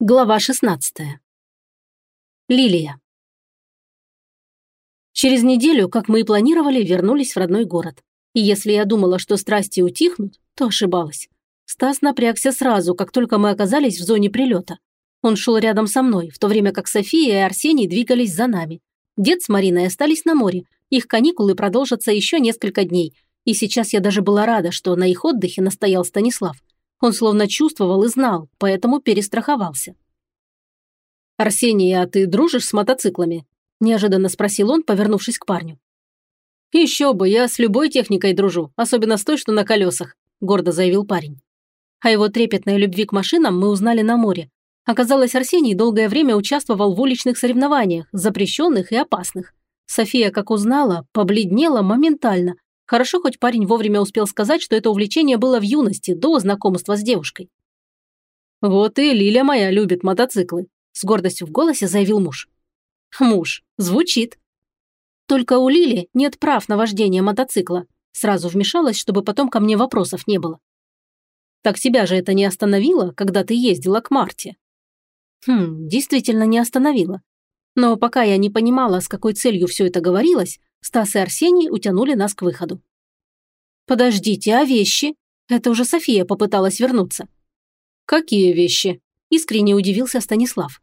Глава 16. Лилия. Через неделю, как мы и планировали, вернулись в родной город. И если я думала, что страсти утихнут, то ошибалась. Стас напрягся сразу, как только мы оказались в зоне прилета. Он шел рядом со мной, в то время как София и Арсений двигались за нами. Дед с Мариной остались на море. Их каникулы продолжатся еще несколько дней. И сейчас я даже была рада, что на их отдыхе настоял Станислав. Он словно чувствовал и знал, поэтому перестраховался. «Арсений, а ты дружишь с мотоциклами?» – неожиданно спросил он, повернувшись к парню. «Еще бы, я с любой техникой дружу, особенно с той, что на колесах», – гордо заявил парень. О его трепетной любви к машинам мы узнали на море. Оказалось, Арсений долгое время участвовал в уличных соревнованиях, запрещенных и опасных. София, как узнала, побледнела моментально, Хорошо, хоть парень вовремя успел сказать, что это увлечение было в юности, до знакомства с девушкой. «Вот и Лиля моя любит мотоциклы», – с гордостью в голосе заявил муж. «Муж, звучит». «Только у Лили нет прав на вождение мотоцикла», – сразу вмешалась, чтобы потом ко мне вопросов не было. «Так тебя же это не остановило, когда ты ездила к Марте?» «Хм, действительно не остановило. Но пока я не понимала, с какой целью все это говорилось, Стас и Арсений утянули нас к выходу. «Подождите, а вещи?» Это уже София попыталась вернуться. «Какие вещи?» – искренне удивился Станислав.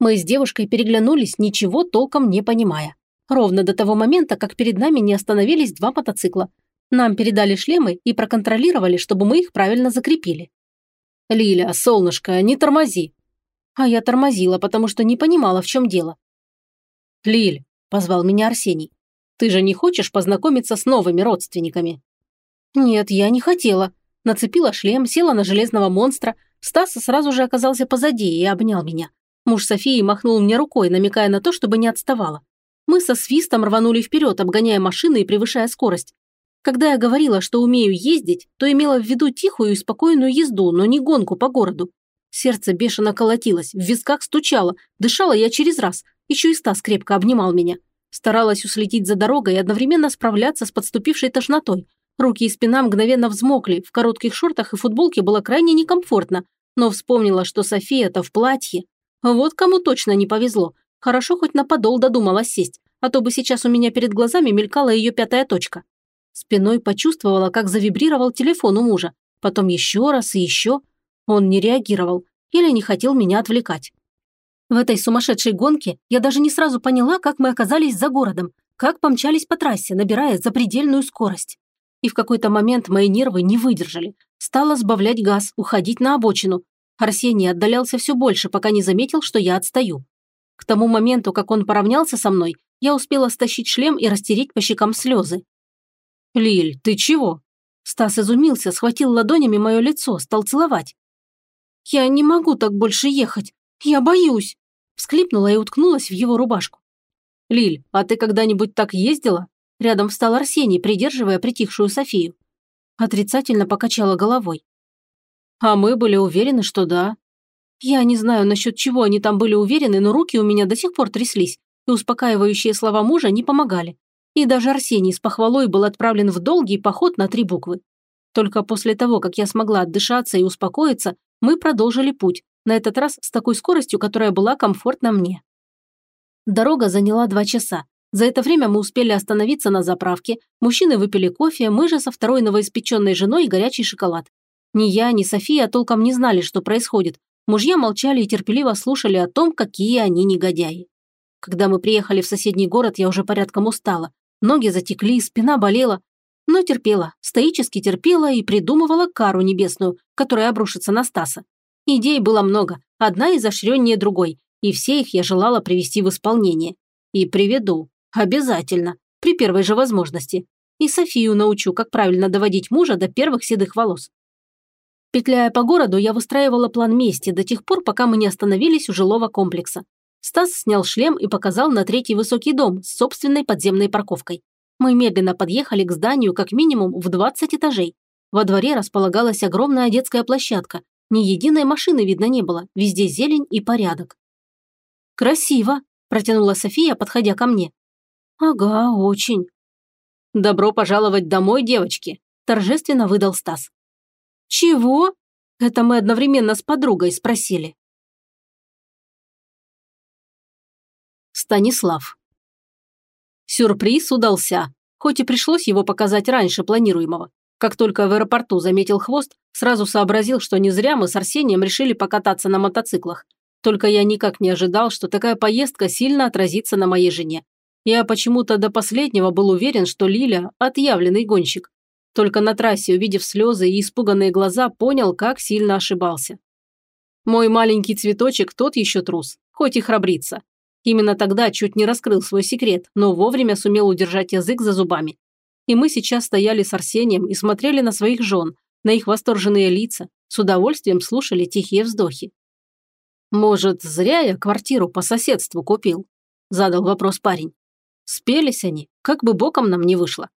Мы с девушкой переглянулись, ничего толком не понимая. Ровно до того момента, как перед нами не остановились два мотоцикла. Нам передали шлемы и проконтролировали, чтобы мы их правильно закрепили. «Лиля, солнышко, не тормози!» А я тормозила, потому что не понимала, в чем дело. «Лиль», – позвал меня Арсений, ты же не хочешь познакомиться с новыми родственниками?» «Нет, я не хотела». Нацепила шлем, села на железного монстра. Стас сразу же оказался позади и обнял меня. Муж Софии махнул мне рукой, намекая на то, чтобы не отставала. Мы со свистом рванули вперед, обгоняя машины и превышая скорость. Когда я говорила, что умею ездить, то имела в виду тихую и спокойную езду, но не гонку по городу. Сердце бешено колотилось, в висках стучало, дышала я через раз. Еще и Стас крепко обнимал меня. Старалась уследить за дорогой и одновременно справляться с подступившей тошнотой. Руки и спина мгновенно взмокли, в коротких шортах и футболке было крайне некомфортно, но вспомнила, что София-то в платье. Вот кому точно не повезло. Хорошо хоть на подол додумалась сесть, а то бы сейчас у меня перед глазами мелькала ее пятая точка. Спиной почувствовала, как завибрировал телефон у мужа. Потом еще раз и еще. Он не реагировал или не хотел меня отвлекать. В этой сумасшедшей гонке я даже не сразу поняла, как мы оказались за городом, как помчались по трассе, набирая запредельную скорость. И в какой-то момент мои нервы не выдержали. Стала сбавлять газ, уходить на обочину. Арсений отдалялся все больше, пока не заметил, что я отстаю. К тому моменту, как он поравнялся со мной, я успела стащить шлем и растереть по щекам слезы. «Лиль, ты чего?» Стас изумился, схватил ладонями мое лицо, стал целовать. «Я не могу так больше ехать. Я боюсь!» Всклипнула и уткнулась в его рубашку. «Лиль, а ты когда-нибудь так ездила?» Рядом встал Арсений, придерживая притихшую Софию. Отрицательно покачала головой. «А мы были уверены, что да». Я не знаю, насчет чего они там были уверены, но руки у меня до сих пор тряслись, и успокаивающие слова мужа не помогали. И даже Арсений с похвалой был отправлен в долгий поход на три буквы. Только после того, как я смогла отдышаться и успокоиться, мы продолжили путь, на этот раз с такой скоростью, которая была комфортна мне. Дорога заняла два часа. За это время мы успели остановиться на заправке, мужчины выпили кофе, мы же со второй новоиспеченной женой горячий шоколад. Ни я, ни София толком не знали, что происходит. Мужья молчали и терпеливо слушали о том, какие они негодяи. Когда мы приехали в соседний город, я уже порядком устала. Ноги затекли, спина болела. Но терпела, стоически терпела и придумывала кару небесную, которая обрушится на Стаса. Идей было много, одна изощреннее другой, и все их я желала привести в исполнение. И приведу. Обязательно. При первой же возможности. И Софию научу, как правильно доводить мужа до первых седых волос. Петляя по городу, я выстраивала план мести до тех пор, пока мы не остановились у жилого комплекса. Стас снял шлем и показал на третий высокий дом с собственной подземной парковкой. Мы медленно подъехали к зданию как минимум в 20 этажей. Во дворе располагалась огромная детская площадка, ни единой машины видно не было, везде зелень и порядок. «Красиво», – протянула София, подходя ко мне. «Ага, очень». «Добро пожаловать домой, девочки», – торжественно выдал Стас. «Чего?» – это мы одновременно с подругой спросили. Станислав. Сюрприз удался, хоть и пришлось его показать раньше планируемого. Как только в аэропорту заметил хвост, сразу сообразил, что не зря мы с Арсением решили покататься на мотоциклах. Только я никак не ожидал, что такая поездка сильно отразится на моей жене. Я почему-то до последнего был уверен, что Лиля – отъявленный гонщик. Только на трассе, увидев слезы и испуганные глаза, понял, как сильно ошибался. Мой маленький цветочек тот еще трус, хоть и храбрится. Именно тогда чуть не раскрыл свой секрет, но вовремя сумел удержать язык за зубами. И мы сейчас стояли с Арсением и смотрели на своих жен, на их восторженные лица, с удовольствием слушали тихие вздохи. «Может, зря я квартиру по соседству купил?» – задал вопрос парень. «Спелись они, как бы боком нам не вышло».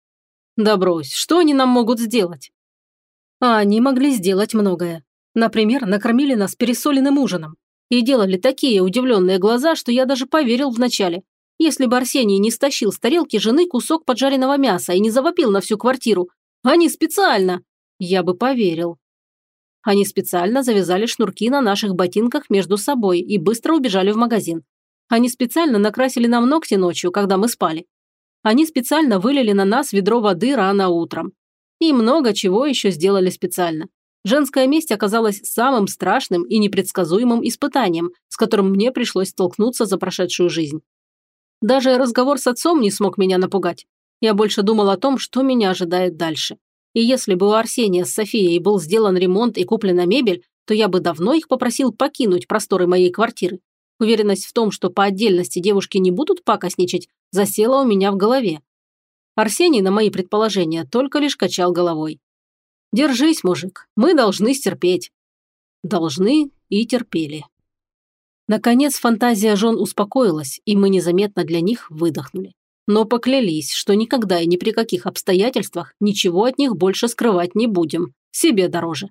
«Да брось, что они нам могут сделать?» А они могли сделать многое. Например, накормили нас пересоленным ужином, и делали такие удивленные глаза, что я даже поверил вначале. Если бы Арсений не стащил с тарелки жены кусок поджаренного мяса и не завопил на всю квартиру, они специально, я бы поверил. Они специально завязали шнурки на наших ботинках между собой и быстро убежали в магазин. Они специально накрасили нам ногти ночью, когда мы спали. Они специально вылили на нас ведро воды рано утром. И много чего еще сделали специально. Женская месть оказалась самым страшным и непредсказуемым испытанием, с которым мне пришлось столкнуться за прошедшую жизнь. Даже разговор с отцом не смог меня напугать. Я больше думал о том, что меня ожидает дальше. И если бы у Арсения с Софией был сделан ремонт и куплена мебель, то я бы давно их попросил покинуть просторы моей квартиры. Уверенность в том, что по отдельности девушки не будут пакостничать, засела у меня в голове. Арсений на мои предположения только лишь качал головой. Держись, мужик, мы должны стерпеть. Должны и терпели. Наконец фантазия жен успокоилась, и мы незаметно для них выдохнули. Но поклялись, что никогда и ни при каких обстоятельствах ничего от них больше скрывать не будем. Себе дороже.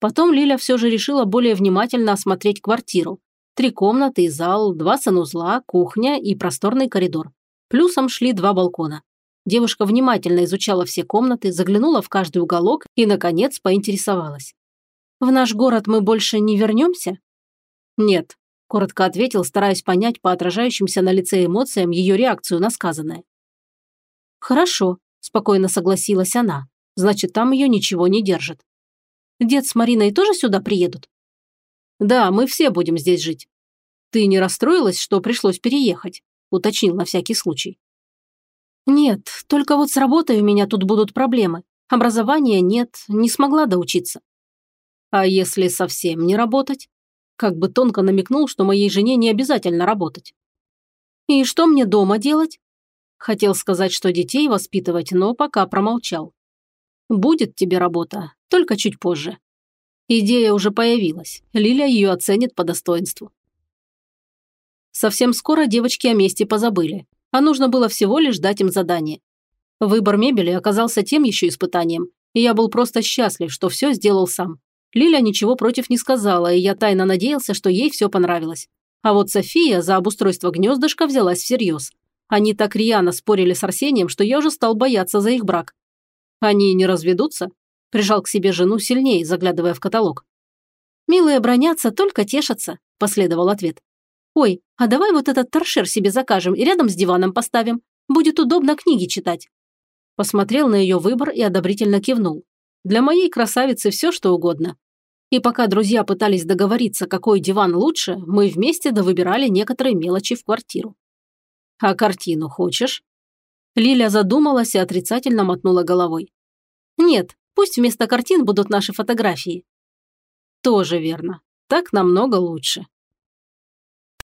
Потом Лиля все же решила более внимательно осмотреть квартиру. Три комнаты и зал, два санузла, кухня и просторный коридор. Плюсом шли два балкона. Девушка внимательно изучала все комнаты, заглянула в каждый уголок и, наконец, поинтересовалась. «В наш город мы больше не вернемся?» «Нет», – коротко ответил, стараясь понять по отражающимся на лице эмоциям ее реакцию на сказанное. «Хорошо», – спокойно согласилась она. «Значит, там ее ничего не держит». «Дед с Мариной тоже сюда приедут?» «Да, мы все будем здесь жить». «Ты не расстроилась, что пришлось переехать?» – уточнил на всякий случай. «Нет, только вот с работой у меня тут будут проблемы. Образования нет, не смогла доучиться». «А если совсем не работать?» Как бы тонко намекнул, что моей жене не обязательно работать. «И что мне дома делать?» Хотел сказать, что детей воспитывать, но пока промолчал. «Будет тебе работа, только чуть позже». Идея уже появилась, Лиля ее оценит по достоинству. Совсем скоро девочки о месте позабыли а нужно было всего лишь дать им задание. Выбор мебели оказался тем еще испытанием, и я был просто счастлив, что все сделал сам. Лиля ничего против не сказала, и я тайно надеялся, что ей все понравилось. А вот София за обустройство гнездышка взялась всерьез. Они так рьяно спорили с Арсением, что я уже стал бояться за их брак. Они не разведутся? Прижал к себе жену сильнее, заглядывая в каталог. «Милые бронятся, только тешатся», – последовал ответ. «Ой, а давай вот этот торшер себе закажем и рядом с диваном поставим. Будет удобно книги читать». Посмотрел на ее выбор и одобрительно кивнул. Для моей красавицы все, что угодно. И пока друзья пытались договориться, какой диван лучше, мы вместе довыбирали некоторые мелочи в квартиру. «А картину хочешь?» Лиля задумалась и отрицательно мотнула головой. «Нет, пусть вместо картин будут наши фотографии». «Тоже верно. Так намного лучше».